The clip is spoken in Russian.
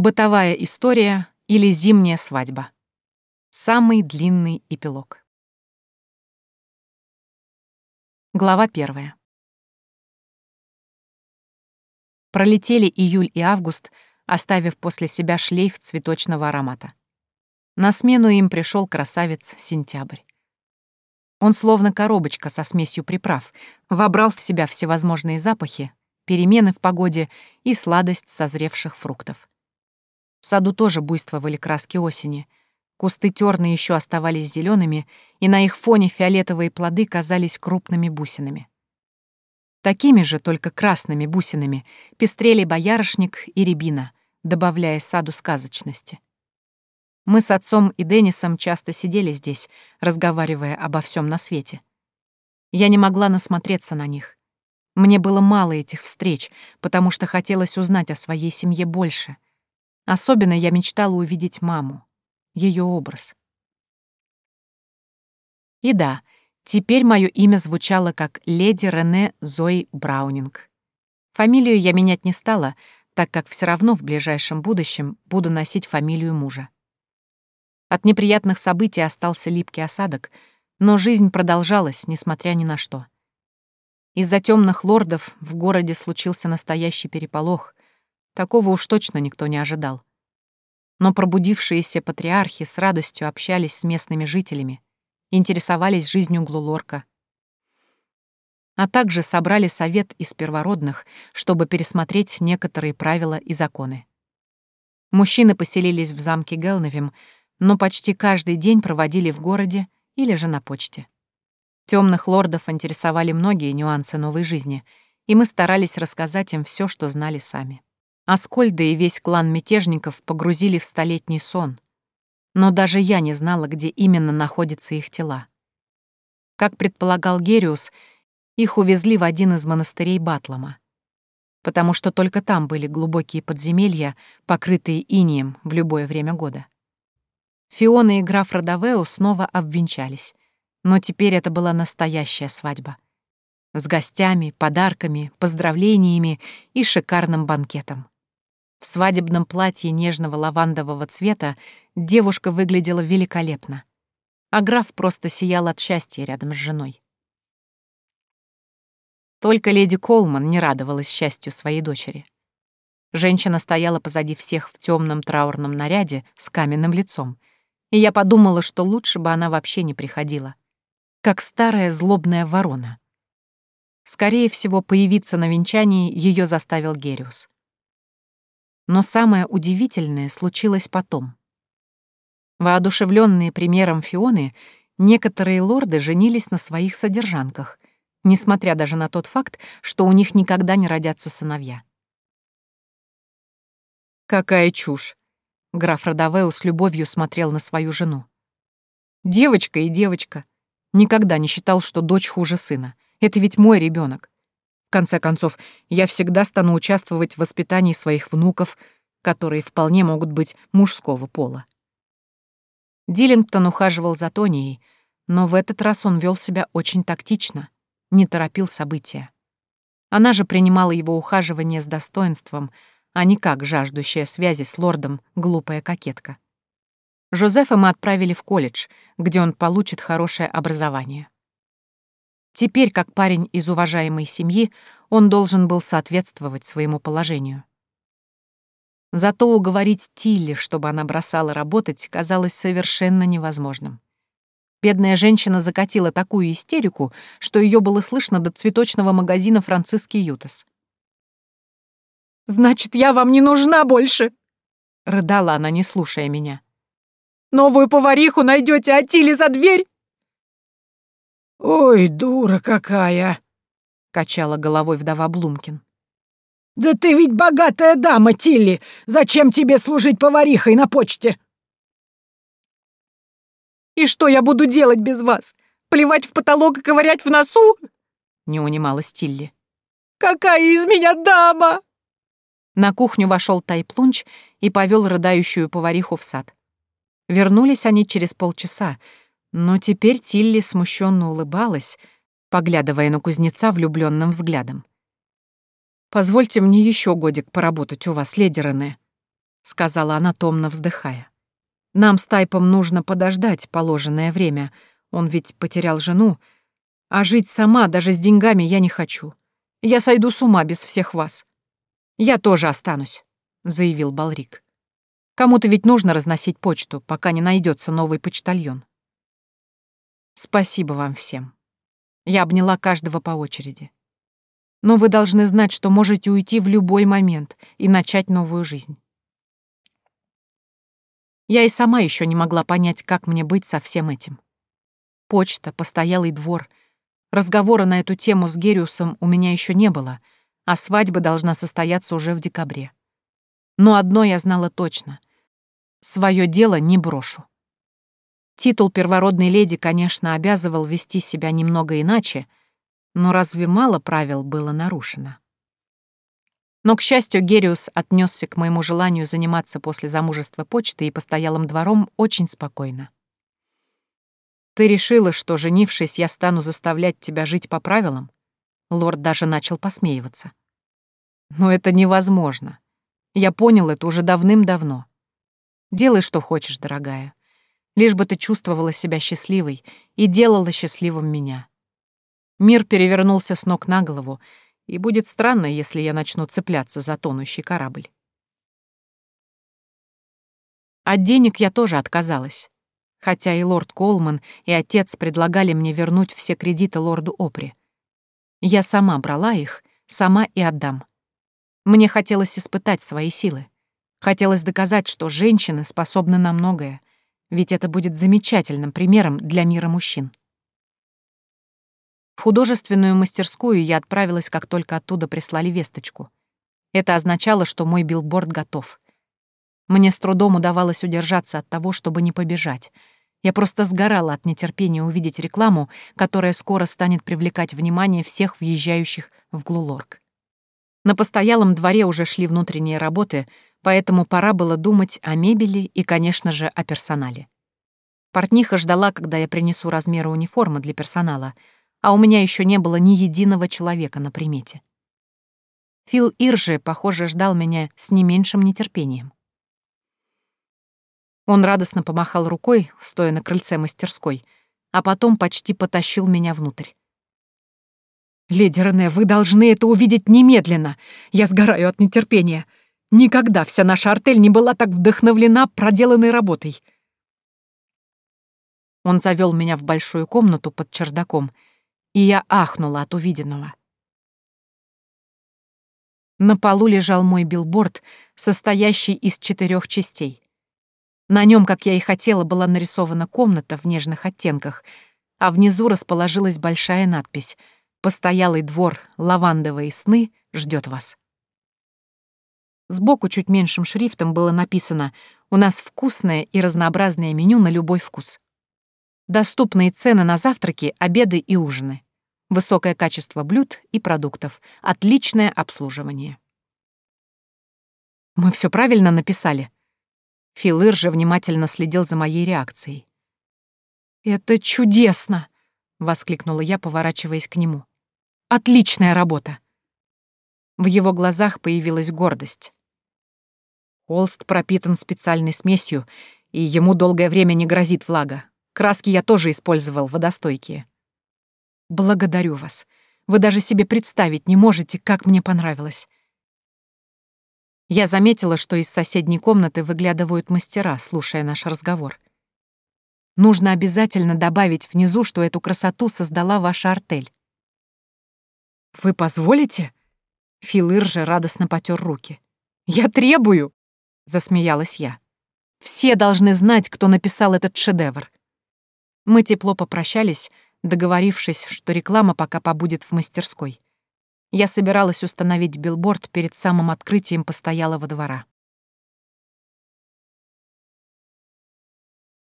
Бытовая история или зимняя свадьба. Самый длинный эпилог. Глава первая. Пролетели июль и август, оставив после себя шлейф цветочного аромата. На смену им пришел красавец сентябрь. Он словно коробочка со смесью приправ, вобрал в себя всевозможные запахи, перемены в погоде и сладость созревших фруктов. Саду тоже буйствовали краски осени. Кусты терны еще оставались зелеными, и на их фоне фиолетовые плоды казались крупными бусинами. Такими же, только красными бусинами, пестрели боярышник и рябина, добавляя саду сказочности. Мы с отцом и Деннисом часто сидели здесь, разговаривая обо всем на свете. Я не могла насмотреться на них. Мне было мало этих встреч, потому что хотелось узнать о своей семье больше — Особенно я мечтала увидеть маму, ее образ. И да, теперь мое имя звучало как леди Рене Зои Браунинг. Фамилию я менять не стала, так как все равно в ближайшем будущем буду носить фамилию мужа. От неприятных событий остался липкий осадок, но жизнь продолжалась, несмотря ни на что. Из-за темных лордов в городе случился настоящий переполох, Такого уж точно никто не ожидал. Но пробудившиеся патриархи с радостью общались с местными жителями, интересовались жизнью Глулорка, а также собрали совет из первородных, чтобы пересмотреть некоторые правила и законы. Мужчины поселились в замке Гелновим, но почти каждый день проводили в городе или же на почте. Темных лордов интересовали многие нюансы новой жизни, и мы старались рассказать им все, что знали сами. Аскольда и весь клан мятежников погрузили в столетний сон. Но даже я не знала, где именно находятся их тела. Как предполагал Гериус, их увезли в один из монастырей Батлома, потому что только там были глубокие подземелья, покрытые инием в любое время года. Фиона и граф Родовеу снова обвенчались, но теперь это была настоящая свадьба. С гостями, подарками, поздравлениями и шикарным банкетом. В свадебном платье нежного лавандового цвета девушка выглядела великолепно, а граф просто сиял от счастья рядом с женой. Только леди Колман не радовалась счастью своей дочери. Женщина стояла позади всех в темном траурном наряде с каменным лицом, и я подумала, что лучше бы она вообще не приходила, как старая злобная ворона. Скорее всего, появиться на венчании ее заставил Гериус. Но самое удивительное случилось потом. Воодушевленные примером Фионы, некоторые лорды женились на своих содержанках, несмотря даже на тот факт, что у них никогда не родятся сыновья. «Какая чушь!» — граф Родовеу с любовью смотрел на свою жену. «Девочка и девочка. Никогда не считал, что дочь хуже сына. Это ведь мой ребенок. В конце концов, я всегда стану участвовать в воспитании своих внуков, которые вполне могут быть мужского пола. Диллингтон ухаживал за Тонией, но в этот раз он вел себя очень тактично, не торопил события. Она же принимала его ухаживание с достоинством, а не как жаждущая связи с лордом глупая кокетка. Жозефа мы отправили в колледж, где он получит хорошее образование. Теперь, как парень из уважаемой семьи, он должен был соответствовать своему положению. Зато уговорить Тилли, чтобы она бросала работать, казалось совершенно невозможным. Бедная женщина закатила такую истерику, что ее было слышно до цветочного магазина «Франциски Ютас». «Значит, я вам не нужна больше!» — рыдала она, не слушая меня. «Новую повариху найдете, а Тилли за дверь «Ой, дура какая!» — качала головой вдова Блумкин. «Да ты ведь богатая дама, Тилли! Зачем тебе служить поварихой на почте?» «И что я буду делать без вас? Плевать в потолок и ковырять в носу?» — не унималась Тилли. «Какая из меня дама!» На кухню вошел Тайплунч и повел рыдающую повариху в сад. Вернулись они через полчаса, но теперь Тилли смущенно улыбалась, поглядывая на кузнеца влюбленным взглядом. «Позвольте мне еще годик поработать у вас, леди Рене», — сказала она, томно вздыхая. «Нам с Тайпом нужно подождать положенное время. Он ведь потерял жену. А жить сама, даже с деньгами, я не хочу. Я сойду с ума без всех вас. Я тоже останусь», — заявил Балрик. «Кому-то ведь нужно разносить почту, пока не найдется новый почтальон». «Спасибо вам всем». Я обняла каждого по очереди. Но вы должны знать, что можете уйти в любой момент и начать новую жизнь. Я и сама еще не могла понять, как мне быть со всем этим. Почта, постоялый двор. Разговора на эту тему с Гериусом у меня еще не было, а свадьба должна состояться уже в декабре. Но одно я знала точно. Своё дело не брошу. Титул первородной леди, конечно, обязывал вести себя немного иначе, но разве мало правил было нарушено? Но, к счастью, Гериус отнесся к моему желанию заниматься после замужества почтой и постоялым двором очень спокойно. «Ты решила, что, женившись, я стану заставлять тебя жить по правилам?» Лорд даже начал посмеиваться. «Но это невозможно. Я понял это уже давным-давно. Делай, что хочешь, дорогая лишь бы ты чувствовала себя счастливой и делала счастливым меня. Мир перевернулся с ног на голову, и будет странно, если я начну цепляться за тонущий корабль. От денег я тоже отказалась, хотя и лорд Колман, и отец предлагали мне вернуть все кредиты лорду Опри. Я сама брала их, сама и отдам. Мне хотелось испытать свои силы. Хотелось доказать, что женщины способны на многое, ведь это будет замечательным примером для мира мужчин. В художественную мастерскую я отправилась, как только оттуда прислали весточку. Это означало, что мой билборд готов. Мне с трудом удавалось удержаться от того, чтобы не побежать. Я просто сгорала от нетерпения увидеть рекламу, которая скоро станет привлекать внимание всех въезжающих в Глулорг. На постоялом дворе уже шли внутренние работы — поэтому пора было думать о мебели и, конечно же, о персонале. Портниха ждала, когда я принесу размеры униформы для персонала, а у меня еще не было ни единого человека на примете. Фил Иржи, похоже, ждал меня с не меньшим нетерпением. Он радостно помахал рукой, стоя на крыльце мастерской, а потом почти потащил меня внутрь. «Леди Рене, вы должны это увидеть немедленно! Я сгораю от нетерпения!» Никогда вся наша артель не была так вдохновлена проделанной работой. Он завел меня в большую комнату под чердаком, и я ахнула от увиденного. На полу лежал мой билборд, состоящий из четырех частей. На нем, как я и хотела, была нарисована комната в нежных оттенках, а внизу расположилась большая надпись «Постоялый двор, лавандовые сны ждет вас». Сбоку чуть меньшим шрифтом было написано «У нас вкусное и разнообразное меню на любой вкус». Доступные цены на завтраки, обеды и ужины. Высокое качество блюд и продуктов. Отличное обслуживание. Мы все правильно написали. Филыр же внимательно следил за моей реакцией. «Это чудесно!» — воскликнула я, поворачиваясь к нему. «Отличная работа!» В его глазах появилась гордость. Холст пропитан специальной смесью, и ему долгое время не грозит влага. Краски я тоже использовал, водостойкие. Благодарю вас. Вы даже себе представить не можете, как мне понравилось. Я заметила, что из соседней комнаты выглядывают мастера, слушая наш разговор. Нужно обязательно добавить внизу, что эту красоту создала ваша артель. «Вы позволите?» Филыр же радостно потер руки. «Я требую!» Засмеялась я. Все должны знать, кто написал этот шедевр. Мы тепло попрощались, договорившись, что реклама пока побудет в мастерской. Я собиралась установить билборд перед самым открытием постоялого двора.